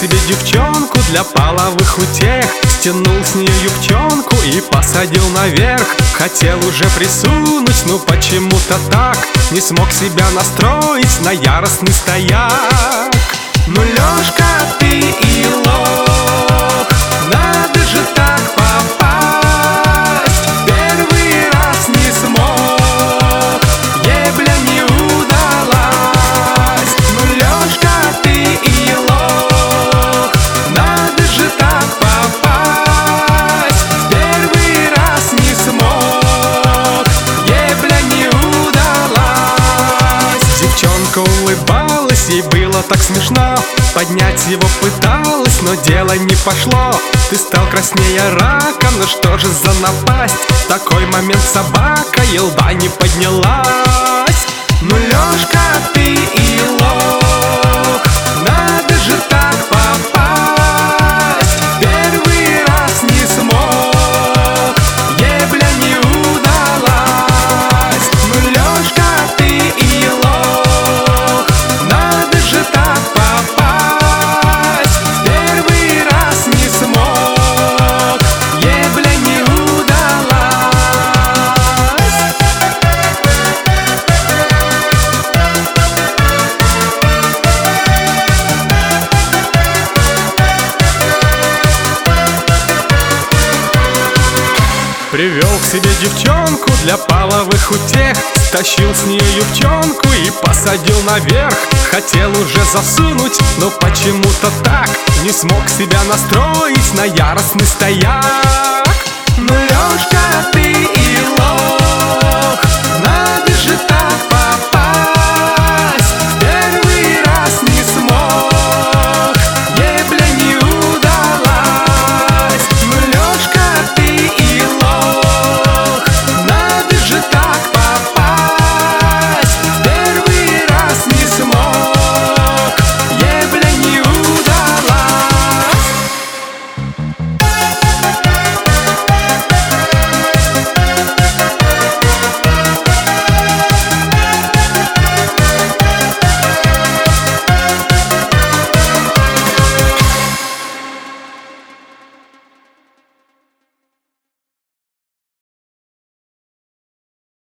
себе девчонку для половых утех Стянул с нее юбчонку и посадил наверх. Хотел уже присунуть, но почему-то так Не смог себя настроить на яростный стояк. Ну, Лёшка, ты и было так смешно. Поднять его пыталась, но дело не пошло. Ты стал краснее рака, ну что же за напасть? Такой момент собака елда не поднялась Привел к себе девчонку для половых утех. Стащил с нее юбчонку и посадил наверх. Хотел уже засунуть, но почему-то так Не смог себя настроить на яростный стояк